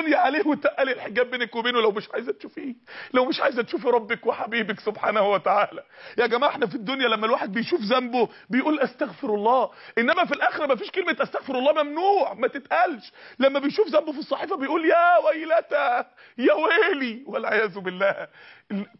الدنيا عليه وتقلي الحجاب بينك وبينه. لو مش عايزة تشوفيه لو مش عايزة تشوفي ربك وحبيبك سبحانه وتعالى. يا جماعة إحنا في الدنيا لما الواحد بيشوف ذنبه بيقول أستغفر الله. إنما في الآخرة ما فيش كلمة أستغفر الله ممنوع ما تتقالش. لما بيشوف ذنبه في الصحيفة بيقول يا ويلتى يا ويلي والعياذ بالله.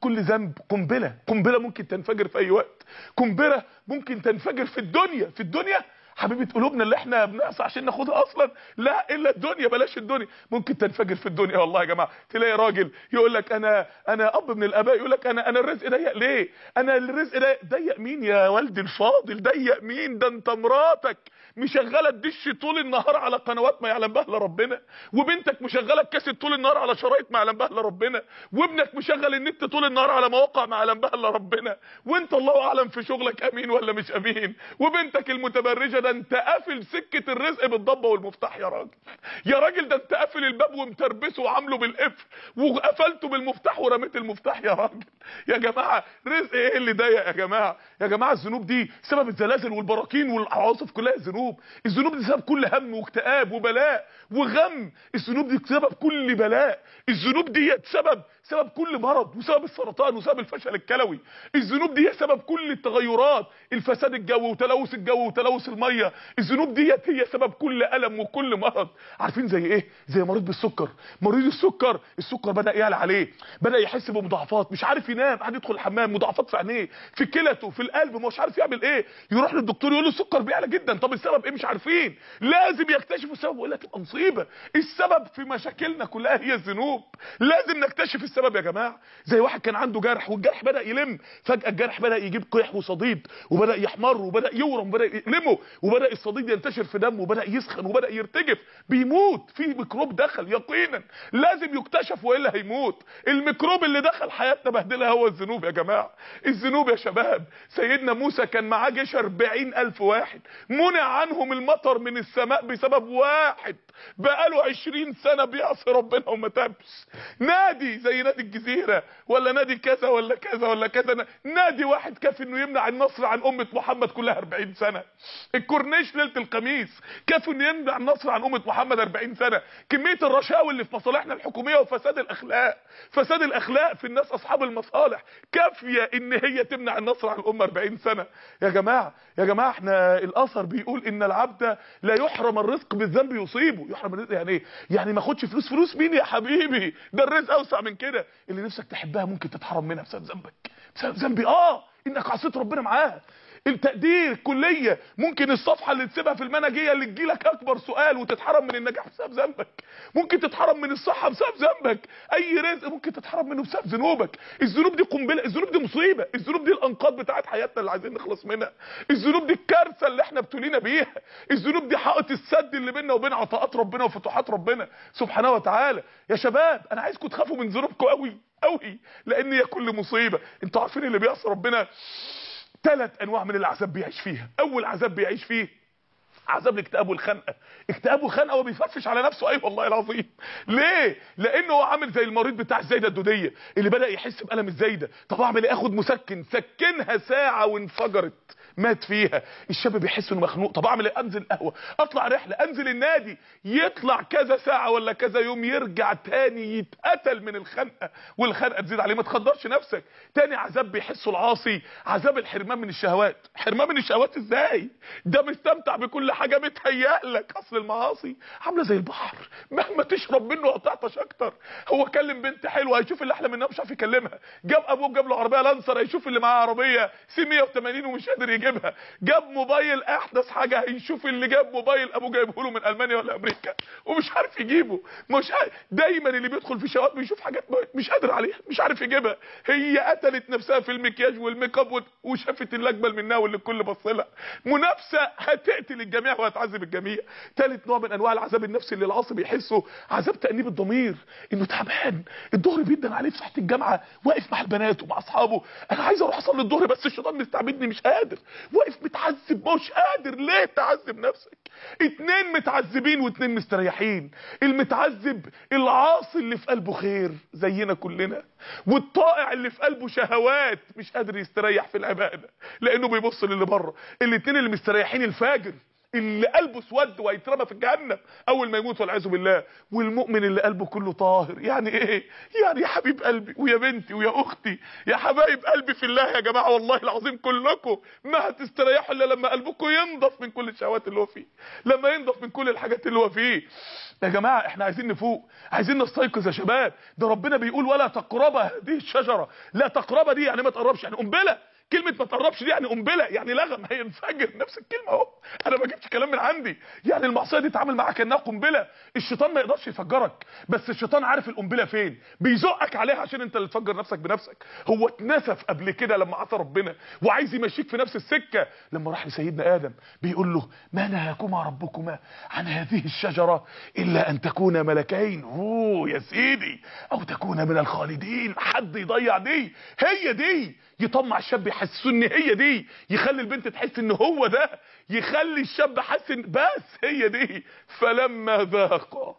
كل ذنب قنبلة. قنبلة ممكن تنفجر في أي وقت. قنبلة ممكن تنفجر في الدنيا. في الدنيا حبيبة قلوبنا اللي إحنا بنعصى عشان ناخدها أصلا. لا إلا الدنيا بلاش الدنيا. ممكن تنفجر في الدنيا والله يا جماعة. تلاقي راجل يقول لك أنا أنا أب من الأباء يقول لك أنا أنا الرزق ضيق. ليه؟ أنا الرزق ضيق ضيق مين يا والدي الفاضل؟ ضيق مين؟ ده أنت مراتك مشغلة الدش طول النهار على قنوات ما يعلم بها إلا ربنا. وبنتك مشغلة الكاسيت طول النهار على شرايط ما يعلم بها إلا ربنا. وابنك مشغل النت طول النهار على مواقع ما يعلم بها إلا ربنا. وأنت الله أعلم في شغلك أمين ولا مش أمين؟ وبنتك المتبرجة ده انت قافل سكة الرزق بالضبة والمفتاح يا راجل. يا راجل ده انت قافل الباب ومتربسه وعامله بالقفل وقفلته بالمفتاح ورميت المفتاح يا راجل. يا جماعة رزق إيه اللي ضيق يا جماعة؟ يا جماعة الذنوب دي سبب الزلازل والبراكين والعواصف كلها الذنوب. الذنوب دي سبب كل هم واكتئاب وبلاء وغم. الذنوب دي سبب كل بلاء. الذنوب دي سبب سبب كل مرض وسبب السرطان وسبب الفشل الكلوي. الذنوب دي سبب كل التغيرات الفساد الجوي وتلوث الجو وتلوث المية الذنوب ديت هي سبب كل ألم وكل مرض. عارفين زي إيه؟ زي مريض بالسكر. مريض السكر السكر بدأ يعلى عليه. بدأ يحس بمضاعفات. مش عارف ينام. قاعد يدخل الحمام. مضاعفات في عينيه في كلته في القلب. مش عارف يعمل إيه. يروح للدكتور يقول له السكر بيعلى جدا. طب السبب إيه؟ مش عارفين. لازم يكتشفوا السبب. والا تبقى مصيبه السبب في مشاكلنا كلها هي الذنوب. لازم نكتشف السبب يا جماعة. زي واحد كان عنده جرح والجرح بدأ يلم. فجأة الجرح بدأ يجيب قيح وصديد وبدأ يحمر وبدأ يورم وبدأ يلمه. وبدأ الصديد ينتشر في دمه وبدأ يسخن وبدأ يرتجف. بيموت. في ميكروب دخل يقينا. لازم يكتشف وإلا هيموت. الميكروب اللي دخل حياتنا بهدلها هو الذنوب يا جماعة. الذنوب يا شباب. سيدنا موسى كان معاه جيش 40000 واحد. منع عنهم المطر من السماء بسبب واحد. بقاله 20 سنة بيعصي ربنا وما تابش. نادي زي نادي الجزيرة ولا نادي كذا ولا كذا ولا كذا. نادي واحد كافي إنه يمنع النصر عن أمة محمد كلها 40 سنة. الكورنيش ليلة الخميس كافي إنه يمنع النصر عن أمة محمد 40 سنة. كمية الرشاوي اللي في مصالحنا الحكومية وفساد الأخلاق. فساد الأخلاق في الناس أصحاب المصالح. كافية إن هي تمنع النصر عن الامه 40 سنة. يا جماعة يا جماعة إحنا الأثر بيقول إن العبد لا يحرم الرزق بالذنب يصيبه. يحرم الرزق يعني إيه؟ يعني ما أخدش فلوس فلوس مين يا حبيبي؟ ده الرزق أوسع من كده. اللي نفسك تحبها ممكن تتحرم منها بسبب ذنبك. بسبب ذنبي آه إنك عصيت ربنا معاها. التقدير الكليه ممكن الصفحة اللي تسيبها في المنهجية اللي تجيلك أكبر سؤال وتتحرم من النجاح بسبب ذنبك. ممكن تتحرم من الصحة بسبب ذنبك. أي رزق ممكن تتحرم منه بسبب ذنوبك. الذنوب دي قنبلة الذنوب دي مصيبة. الذنوب دي الأنقاض بتاعت حياتنا اللي عايزين نخلص منها. الذنوب دي الكارثة اللي إحنا ابتلينا بيها. الذنوب دي حائط السد اللي بيننا وبين عطاءات ربنا وفتوحات ربنا. سبحانه وتعالى. يا شباب أنا عايزكم تخافوا من ذنوبكم قوي قوي لأن هي كل مصيبة. أنتوا عارفين اللي بيعصي ربنا. ثلاث أنواع من العذاب بيعيش فيها. أول عذاب بيعيش فيه عذاب الاكتئاب والخنقه اكتئاب وخنقه وبيفرفش على نفسه. اي أيوة والله العظيم. ليه؟ لأنه هو عامل زي المريض بتاع الزايدة الدودية اللي بدأ يحس بألم الزايدة. طب أعمل إيه؟ آخد مسكن. سكنها ساعة وانفجرت. مات فيها. الشاب بيحس إنه مخنوق. طب أعمل إيه؟ أنزل قهوة. أطلع رحلة. أنزل النادي. يطلع كذا ساعة ولا كذا يوم يرجع تاني يتقتل من الخنقة. والخنقة تزيد عليه. ما تخدرش نفسك. تاني عذاب بيحسه العاصي. عذاب الحرمان من الشهوات. حرمان من الشهوات إزاي؟ ده مستمتع بكل حاجة متهيأ لك. أصل المعاصي عاملة زي البحر. مهما تشرب منه هتعطش أكتر. هو كلم بنت حلوة هيشوف اللي أحلى منها مش عارف يكلمها. جاب أبوه جاب له عربية لانسر هيشوف اللي معاه عربية C180 ومش قادر يجيبها. جاب موبايل أحدث حاجة هيشوف اللي جاب موبايل أبوه جايبه له من ألمانيا ولا أمريكا. ومش عارف يجيبه. مش عارف. دايما اللي بيدخل في شهوات بيشوف حاجات مش قادر عليها. مش عارف يجيبها. هي قتلت نفسها في المكياج والميك أب وشافت اللي اجمل منها واللي الكل بص لها. منافسة هتقتل الجميع. وهتعذب الجميع. ثالث نوع من أنواع العذاب النفسي اللي العاصي بيحسه عذاب تأنيب الضمير. إنه تعبان. الظهر بيدن عليه في ساحه الجامعة واقف مع البنات ومع أصحابه. أنا عايز أروح أصلي الظهر بس الشيطان مستعبدني مش قادر. واقف متعذب مش قادر. ليه تعذب نفسك؟ اتنين متعذبين واتنين مستريحين. المتعذب العاصي اللي في قلبه خير زينا كلنا. والطائع اللي في قلبه شهوات مش قادر يستريح في العبادة لأنه بيبص للي بره. الاتنين اللي مستريحين الفاجر. اللي قلبه اسود وهيترمى في الجهنم أول ما يموت والعياذ بالله والمؤمن اللي قلبه كله طاهر. يعني إيه؟ يعني يا حبيب قلبي ويا بنتي ويا أختي يا حبايب قلبي في الله يا جماعة والله العظيم كلكم ما هتستريحوا إلا لما قلبكم ينضف من كل الشهوات اللي هو فيه. لما ينضف من كل الحاجات اللي هو فيه. يا جماعة إحنا عايزين نفوق عايزين نستيقظ يا شباب. ده ربنا بيقول ولا تقربا هذه الشجرة. لا تقربا دي يعني ما تقربش يعني قنبلة. كلمة ما تقربش دي يعني قنبلة يعني لغم هينفجر نفس الكلمة أهو. أنا ما جبتش كلام من عندي. يعني المعصية دي اتعامل معاها كأنها قنبلة. الشيطان ما يقدرش يفجرك بس الشيطان عارف القنبلة فين. بيزقك عليها عشان أنت اللي تفجر نفسك بنفسك. هو اتنسف قبل كده لما عصى ربنا وعايز يمشيك في نفس السكة. لما راح لسيدنا آدم بيقول له ما نهاكما ربكما عن هذه الشجرة إلا أن تكونا ملكين. أوه يا سيدي أو تكونا من الخالدين. حد يضيع دي؟ هي دي. يطمع الشاب يحسسه إن هي دي. يخلي البنت تحس إن هو ده. يخلي الشاب حاسس إن بس هي دي. فلما ذاق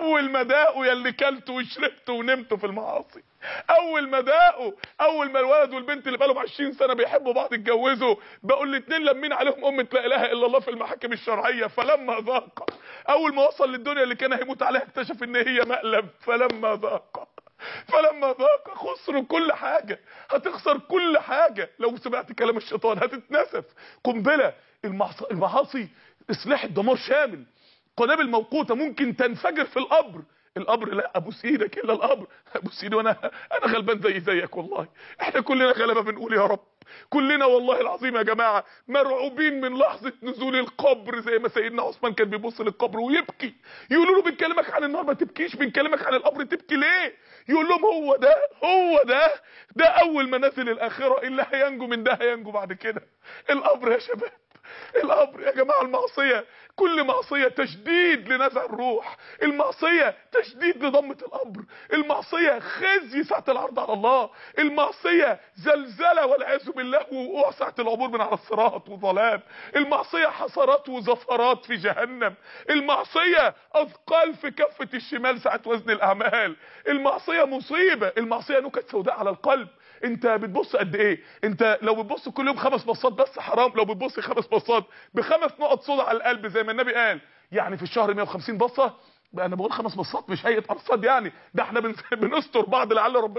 أول ما داقوا يا اللي كلتوا وشربتوا ونمتوا في المعاصي. أول ما داقوا أول ما الولد والبنت اللي بقالهم 20 سنة بيحبوا بعض اتجوزوا بقوا الاثنين لمين عليهم امه لا إله إلا الله في المحاكم الشرعية. فلما ذاق أول ما وصل للدنيا اللي كان هيموت عليها اكتشف إن هي مقلب. فلما ذاق فلما ذاق خسروا كل حاجة هتخسر كل حاجة. لو سمعت كلام الشيطان هتتنسف قنبلة المعاصي اسلحة دمار شامل. قنابل موقوتة ممكن تنفجر في القبر. القبر لا ابوس إيدك إلا القبر. ابوس ايدي وأنا أنا غلبان زي زيك والله. إحنا كلنا غلبة بنقول يا رب. كلنا والله العظيم يا جماعة مرعوبين من لحظة نزول القبر زي ما سيدنا عثمان كان بيبص للقبر ويبكي. يقولوا له بنكلمك عن النار ما تبكيش بنكلمك عن القبر تبكي ليه؟ يقول لهم هو ده هو ده ده أول منازل الآخرة اللي هينجو من ده هينجو بعد كده؟ القبر يا شباب القبر يا جماعة المعصية كل معصية تشديد لنزع الروح. المعصية تشديد لضمة القبر. المعصية خزي ساعة العرض على الله. المعصية زلزلة والعياذ بالله. ووقوع ساعة العبور من على الصراط وظلام. المعصية حسرات وزفرات في جهنم. المعصية أثقال في كفة الشمال ساعة وزن الأعمال. المعصية مصيبة. المعصية نكت سوداء على القلب. انت بتبص قد إيه؟ انت لو بتبص كل يوم خمس بصات بس حرام. لو بتبص خمس بصات بخمس نقط صودا على القلب زي ما النبي قال. يعني في الشهر 150 بصة؟ بقى أنا بقول خمس بصات مش هيئة أرصاد يعني. ده إحنا بنستر بعض لعل ربنا